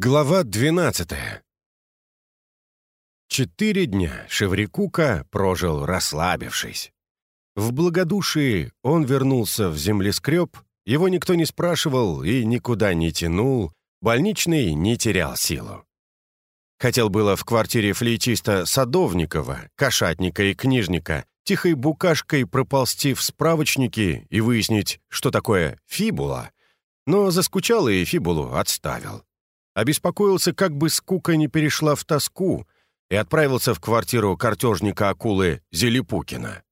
Глава 12 Четыре дня Шеврикука прожил расслабившись. В благодушии он вернулся в землескреб, его никто не спрашивал и никуда не тянул, больничный не терял силу. Хотел было в квартире флейтиста Садовникова, кошатника и книжника тихой букашкой проползти в справочники и выяснить, что такое фибула, но заскучал и фибулу отставил обеспокоился, как бы скука не перешла в тоску, и отправился в квартиру картежника акулы Зелепукина.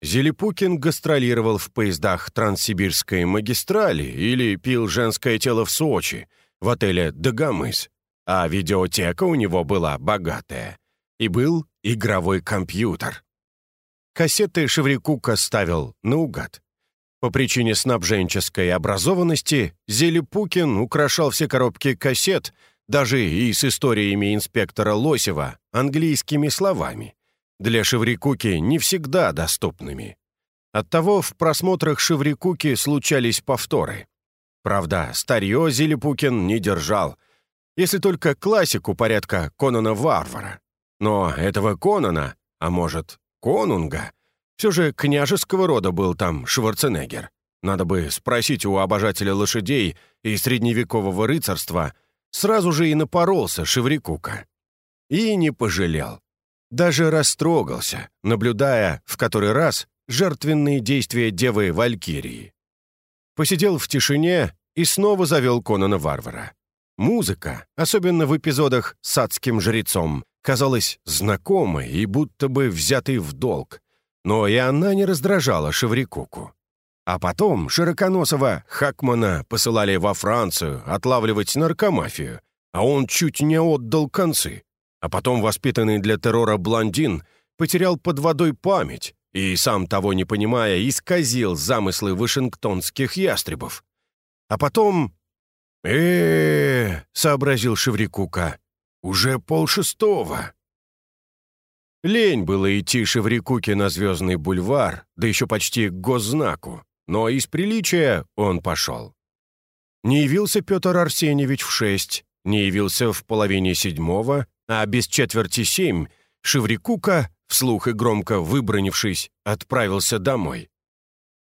Зелепукин гастролировал в поездах Транссибирской магистрали или пил женское тело в Сочи, в отеле «Дагомыс», а видеотека у него была богатая. И был игровой компьютер. Кассеты Шеврикука ставил наугад. По причине снабженческой образованности Зелепукин украшал все коробки кассет, даже и с историями инспектора Лосева, английскими словами, для Шеврикуки не всегда доступными. Оттого в просмотрах Шеврикуки случались повторы. Правда, старье Зелепукин не держал, если только классику порядка Конана Варвара. Но этого Конана, а может, Конунга, все же княжеского рода был там Шварценеггер. Надо бы спросить у обожателя лошадей и средневекового рыцарства, сразу же и напоролся Шеврикука. И не пожалел. Даже растрогался, наблюдая в который раз жертвенные действия девы Валькирии. Посидел в тишине и снова завел Конана Варвара. Музыка, особенно в эпизодах с адским жрецом, казалась знакомой и будто бы взятой в долг, но и она не раздражала Шеврикуку. А потом Широконосова Хакмана посылали во Францию отлавливать наркомафию, а он чуть не отдал концы. А потом воспитанный для террора блондин потерял под водой память и, сам того не понимая, исказил замыслы вашингтонских ястребов. А потом... э, сообразил Шеврикука. «Уже полшестого». Лень было идти Шеврикуке на Звездный бульвар, да еще почти к госзнаку, но из приличия он пошел. Не явился Петр Арсеньевич в шесть, не явился в половине седьмого, а без четверти семь Шеврикука, вслух и громко выбронившись, отправился домой.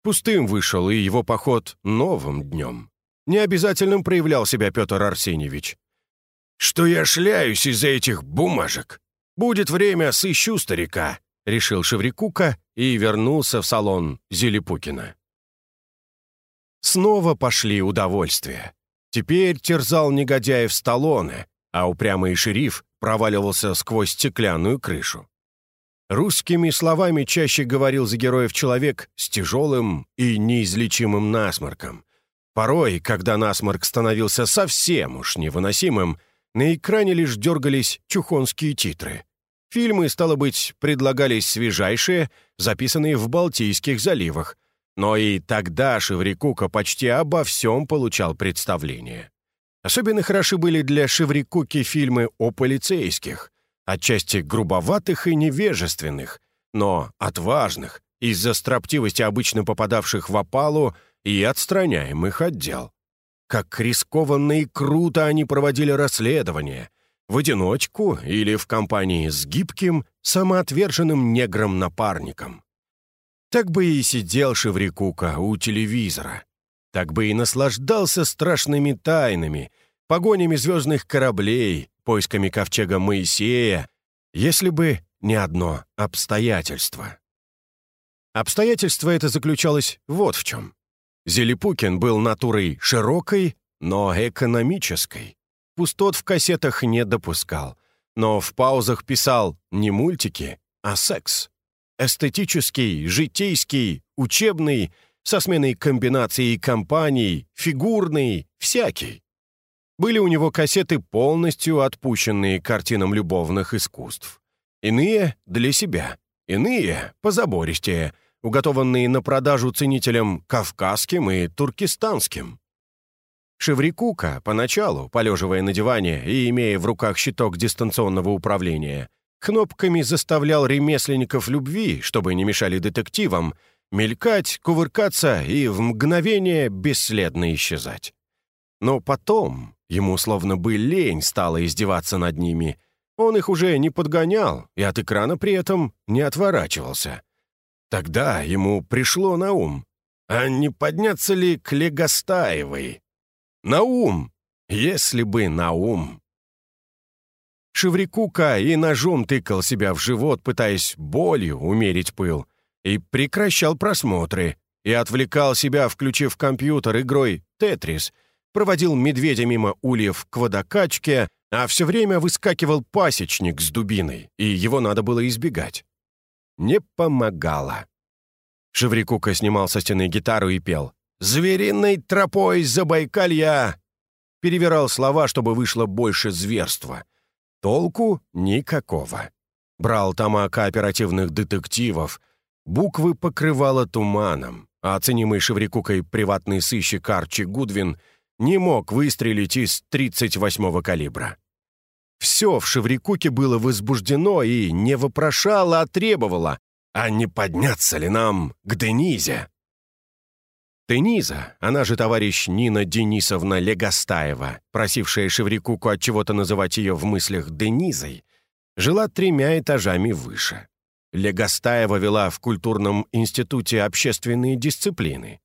Пустым вышел и его поход новым днем. Необязательным проявлял себя Петр Арсеньевич. «Что я шляюсь из-за этих бумажек? «Будет время, сыщу старика», — решил Шеврикука и вернулся в салон Зелепукина. Снова пошли удовольствия. Теперь терзал негодяев Сталлоне, а упрямый шериф проваливался сквозь стеклянную крышу. Русскими словами чаще говорил за героев человек с тяжелым и неизлечимым насморком. Порой, когда насморк становился совсем уж невыносимым, на экране лишь дергались чухонские титры. Фильмы, стало быть, предлагались свежайшие, записанные в Балтийских заливах, но и тогда Шеврикука почти обо всем получал представление. Особенно хороши были для Шеврикуки фильмы о полицейских, отчасти грубоватых и невежественных, но отважных, из-за строптивости обычно попадавших в опалу и отстраняемых отдел. Как рискованно и круто они проводили расследование — в одиночку или в компании с гибким, самоотверженным негром-напарником. Так бы и сидел Шеврикука у телевизора. Так бы и наслаждался страшными тайнами, погонями звездных кораблей, поисками ковчега Моисея, если бы не одно обстоятельство. Обстоятельство это заключалось вот в чем. Зелепукин был натурой широкой, но экономической пустот в кассетах не допускал, но в паузах писал не мультики, а секс. Эстетический, житейский, учебный, со сменой комбинаций компаний, фигурный, всякий. Были у него кассеты, полностью отпущенные картинам любовных искусств. Иные — для себя, иные — позабористее, уготованные на продажу ценителям кавказским и туркестанским. Шеврикука, поначалу, полеживая на диване и имея в руках щиток дистанционного управления, кнопками заставлял ремесленников любви, чтобы не мешали детективам, мелькать, кувыркаться и в мгновение бесследно исчезать. Но потом Ему словно бы лень стало издеваться над ними. Он их уже не подгонял и от экрана при этом не отворачивался. Тогда ему пришло на ум, а не подняться ли к Легостаевой? На ум, если бы на ум. Шеврикука и ножом тыкал себя в живот, пытаясь болью умерить пыл, и прекращал просмотры, и отвлекал себя, включив компьютер игрой «Тетрис», проводил медведя мимо ульев к водокачке, а все время выскакивал пасечник с дубиной, и его надо было избегать. Не помогало. Шеврикука снимал со стены гитару и пел «Звериной тропой Забайкалья!» Перевирал слова, чтобы вышло больше зверства. Толку никакого. Брал тома кооперативных детективов. Буквы покрывало туманом, а оценимый Шеврикукой приватный сыщик Арчи Гудвин не мог выстрелить из 38-го калибра. Все в Шеврикуке было возбуждено и не вопрошало, а требовало, а не подняться ли нам к Денизе? Дениза, она же товарищ Нина Денисовна Легостаева, просившая Шеврикуку от чего-то называть ее в мыслях Денизой, жила тремя этажами выше. Легостаева вела в культурном институте общественные дисциплины.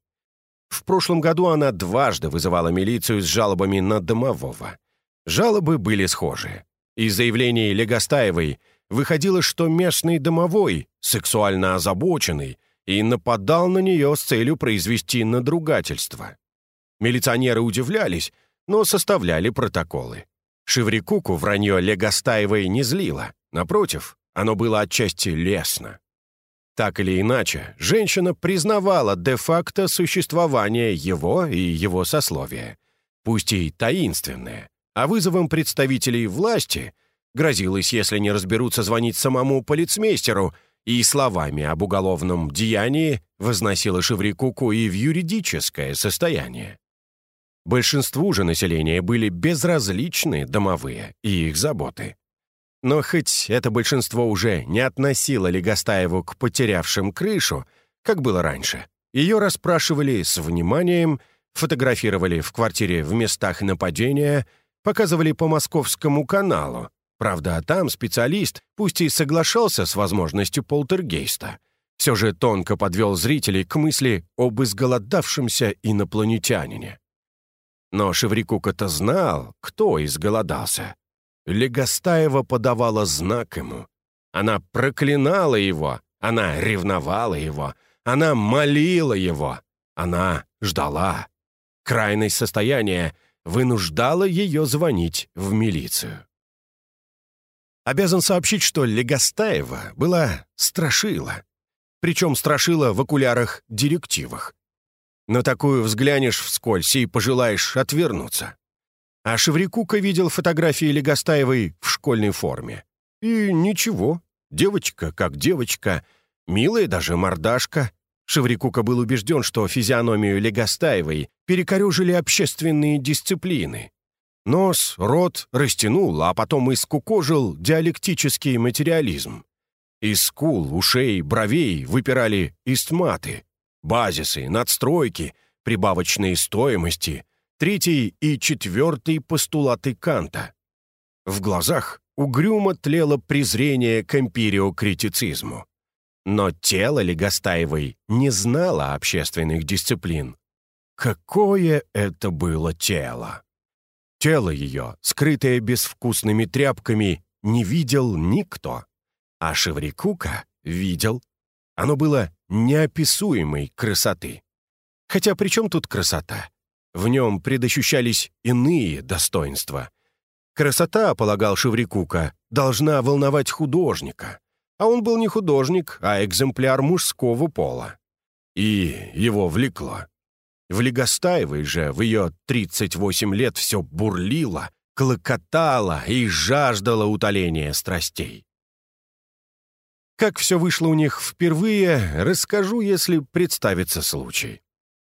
В прошлом году она дважды вызывала милицию с жалобами на домового. Жалобы были схожие. Из заявлений Легостаевой выходило, что местный домовой, сексуально озабоченный, и нападал на нее с целью произвести надругательство. Милиционеры удивлялись, но составляли протоколы. Шеврикуку вранье Легостаевой не злило. Напротив, оно было отчасти лестно. Так или иначе, женщина признавала де-факто существование его и его сословия, пусть и таинственное, а вызовом представителей власти грозилось, если не разберутся, звонить самому полицмейстеру и словами об уголовном деянии возносила Шеврикуку и в юридическое состояние. Большинству же населения были безразличны домовые и их заботы. Но хоть это большинство уже не относило Легостаеву к потерявшим крышу, как было раньше, ее расспрашивали с вниманием, фотографировали в квартире в местах нападения, показывали по московскому каналу, Правда, там специалист, пусть и соглашался с возможностью полтергейста, все же тонко подвел зрителей к мысли об изголодавшемся инопланетянине. Но Шеврикука-то знал, кто изголодался. Легостаева подавала знак ему. Она проклинала его, она ревновала его, она молила его, она ждала. Крайность состояния вынуждала ее звонить в милицию. Обязан сообщить, что Легостаева была страшила. Причем страшила в окулярах-директивах. На такую взглянешь вскользь и пожелаешь отвернуться. А Шеврикука видел фотографии Легостаевой в школьной форме. И ничего, девочка как девочка, милая даже мордашка. Шеврикука был убежден, что физиономию Легостаевой перекорежили общественные дисциплины. Нос, рот растянул, а потом и скукожил диалектический материализм. Из скул, ушей, бровей выпирали истматы, базисы, надстройки, прибавочные стоимости, третий и четвертый постулаты Канта. В глазах угрюмо тлело презрение к эмпириокритицизму. Но тело Легостаевой не знало общественных дисциплин. Какое это было тело! Тело ее, скрытое безвкусными тряпками, не видел никто. А Шеврикука видел. Оно было неописуемой красоты. Хотя при чем тут красота? В нем предощущались иные достоинства. Красота, полагал Шеврикука, должна волновать художника. А он был не художник, а экземпляр мужского пола. И его влекло. В Легостаевой же в ее 38 лет все бурлило, клокотало и жаждало утоления страстей. Как все вышло у них впервые, расскажу, если представится случай.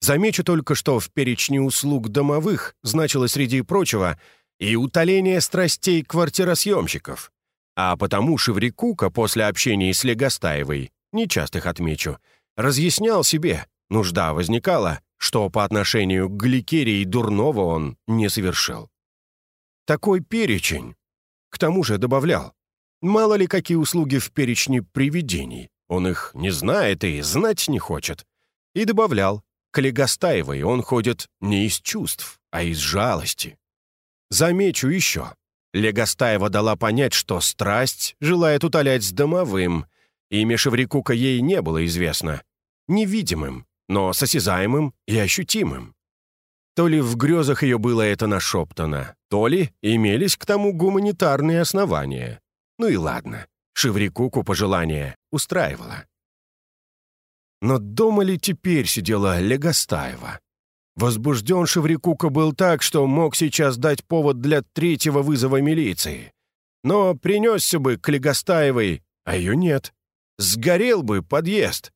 Замечу только, что в перечне услуг домовых значилось среди прочего и утоление страстей квартиросъемщиков. А потому Шеврикука после общения с Легостаевой, нечастых отмечу, разъяснял себе, нужда возникала, что по отношению к Гликерии дурного он не совершил. такой перечень. К тому же добавлял, мало ли какие услуги в перечне привидений. Он их не знает и знать не хочет. И добавлял, к Легостаевой он ходит не из чувств, а из жалости. Замечу еще. Легостаева дала понять, что страсть желает утолять с домовым. Имя Шеврикука ей не было известно. Невидимым, но с осязаемым и ощутимым. То ли в грезах ее было это нашептано, то ли имелись к тому гуманитарные основания. Ну и ладно, Шеврикуку пожелание устраивало. Но дома ли теперь сидела Легостаева? Возбужден Шеврикука был так, что мог сейчас дать повод для третьего вызова милиции. Но принесся бы к Легостаевой, а ее нет. Сгорел бы подъезд.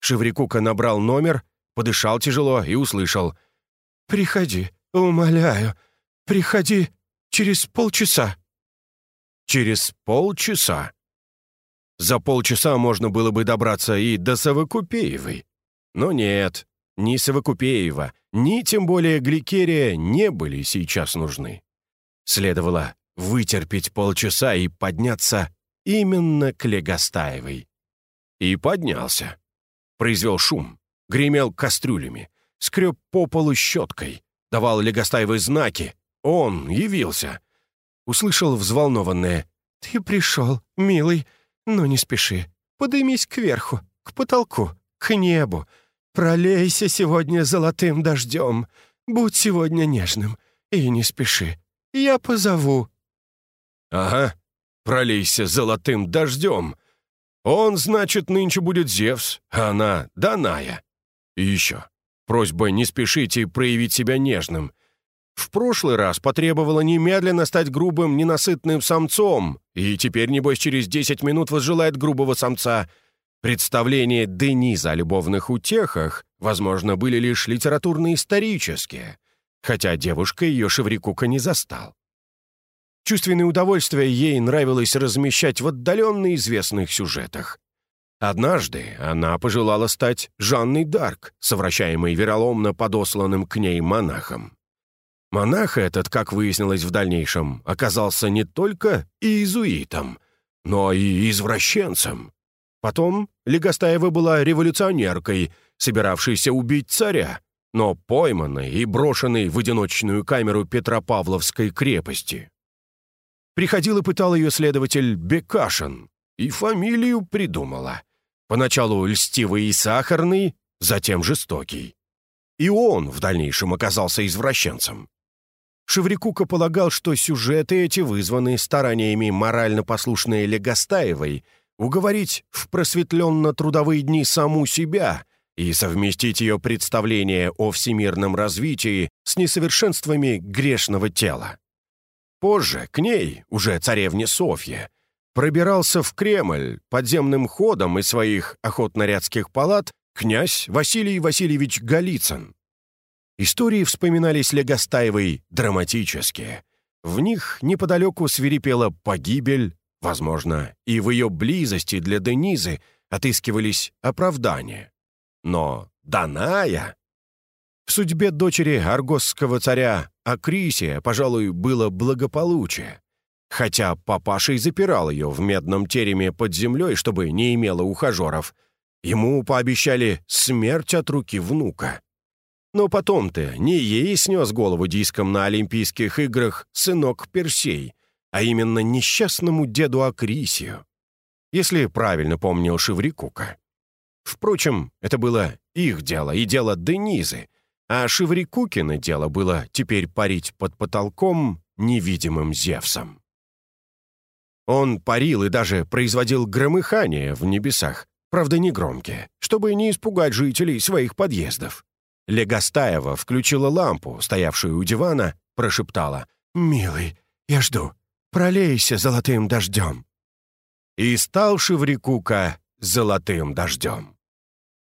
Шеврикука набрал номер, подышал тяжело и услышал. «Приходи, умоляю, приходи через полчаса». «Через полчаса?» За полчаса можно было бы добраться и до Савокупеевой. Но нет, ни Савокупеева, ни тем более Гликерия не были сейчас нужны. Следовало вытерпеть полчаса и подняться именно к Легостаевой. И поднялся произвел шум, гремел кастрюлями, скреб по полу щеткой, давал Легостаевой знаки. Он явился. Услышал взволнованное «Ты пришел, милый, но не спеши. Подымись кверху, к потолку, к небу. Пролейся сегодня золотым дождем. Будь сегодня нежным и не спеши. Я позову». «Ага, пролейся золотым дождем», он, значит, нынче будет Зевс, а она — Даная. И еще. Просьба не спешить и проявить себя нежным. В прошлый раз потребовала немедленно стать грубым, ненасытным самцом, и теперь, небось, через 10 минут возжелает грубого самца. Представления Дениза о любовных утехах, возможно, были лишь литературно-исторические, хотя девушка ее Шеврикука не застал. Чувственное удовольствие ей нравилось размещать в отдаленно известных сюжетах. Однажды она пожелала стать Жанной Дарк, совращаемой вероломно подосланным к ней монахом. Монах этот, как выяснилось в дальнейшем, оказался не только иезуитом, но и извращенцем. Потом Легостаева была революционеркой, собиравшейся убить царя, но пойманной и брошенной в одиночную камеру Петропавловской крепости. Приходил и пытал ее следователь Бекашин, и фамилию придумала. Поначалу льстивый и сахарный, затем жестокий. И он в дальнейшем оказался извращенцем. Шеврикука полагал, что сюжеты эти вызваны стараниями морально послушной Легостаевой уговорить в просветленно-трудовые дни саму себя и совместить ее представление о всемирном развитии с несовершенствами грешного тела. Позже к ней, уже царевне Софье, пробирался в Кремль подземным ходом из своих охотнорядских палат князь Василий Васильевич Голицын. Истории вспоминались Легостаевой драматические. В них неподалеку свирепела погибель, возможно, и в ее близости для Денизы отыскивались оправдания. Но Даная в судьбе дочери аргосского царя Акрисия, пожалуй, было благополучие. Хотя папаша и запирал ее в медном тереме под землей, чтобы не имела ухажеров, ему пообещали смерть от руки внука. Но потом-то не ей снес голову диском на Олимпийских играх сынок Персей, а именно несчастному деду Акрисию, если правильно помнил Шеврикука. Впрочем, это было их дело и дело Денизы, а Шеврикукина дело было теперь парить под потолком невидимым Зевсом. Он парил и даже производил громыхание в небесах, правда не громкие, чтобы не испугать жителей своих подъездов. Легостаева включила лампу, стоявшую у дивана, прошептала «Милый, я жду, пролейся золотым дождем». И стал Шеврикука золотым дождем.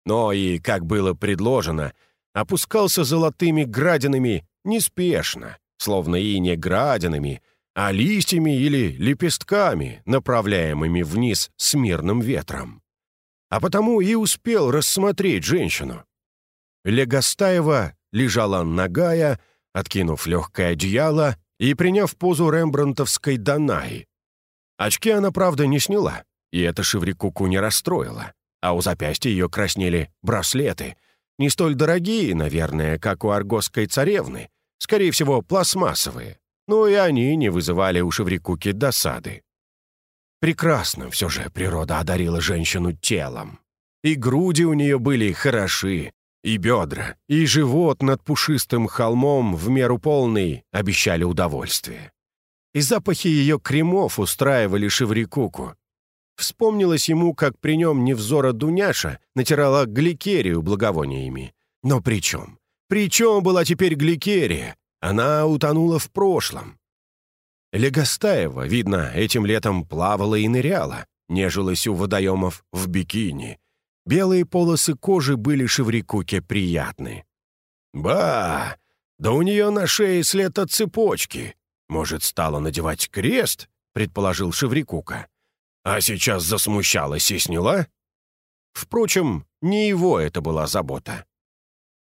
Но и, как было предложено, опускался золотыми градинами неспешно, словно и не градинами, а листьями или лепестками, направляемыми вниз с мирным ветром. А потому и успел рассмотреть женщину. Легостаева лежала нагая, откинув легкое одеяло и приняв позу рембрандтовской Данаи. Очки она, правда, не сняла, и это Шеврикуку не расстроило, а у запястья ее краснели браслеты, не столь дорогие, наверное, как у аргосской царевны, скорее всего, пластмассовые, но и они не вызывали у Шеврикуки досады. Прекрасно все же природа одарила женщину телом. И груди у нее были хороши, и бедра, и живот над пушистым холмом в меру полный обещали удовольствие. И запахи ее кремов устраивали Шеврикуку. Вспомнилось ему, как при нем невзора Дуняша натирала гликерию благовониями. Но при чем? При чем была теперь гликерия? Она утонула в прошлом. Легостаева, видно, этим летом плавала и ныряла, нежилась у водоемов в бикини. Белые полосы кожи были Шеврикуке приятны. «Ба! Да у нее на шее след от цепочки. Может, стала надевать крест?» — предположил Шеврикука. «А сейчас засмущалась и сняла?» Впрочем, не его это была забота.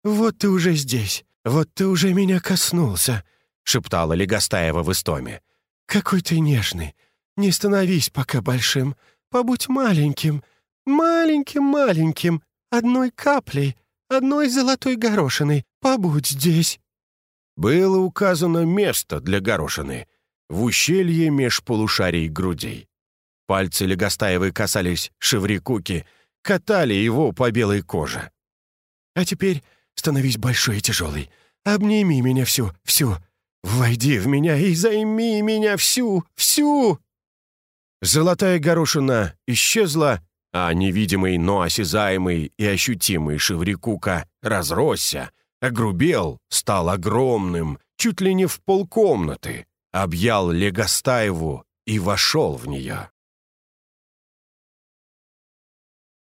«Вот ты уже здесь, вот ты уже меня коснулся», — шептала Легостаева в истоме. «Какой ты нежный! Не становись пока большим, побудь маленьким, маленьким-маленьким, одной каплей, одной золотой горошиной, побудь здесь». Было указано место для горошины в ущелье меж полушарий грудей. Пальцы Легостаевой касались шеврикуки, катали его по белой коже. «А теперь становись большой и тяжелый, обними меня всю, всю, войди в меня и займи меня всю, всю!» Золотая горошина исчезла, а невидимый, но осязаемый и ощутимый Шеврикука разросся, огрубел, стал огромным, чуть ли не в полкомнаты, объял Легостаеву и вошел в нее.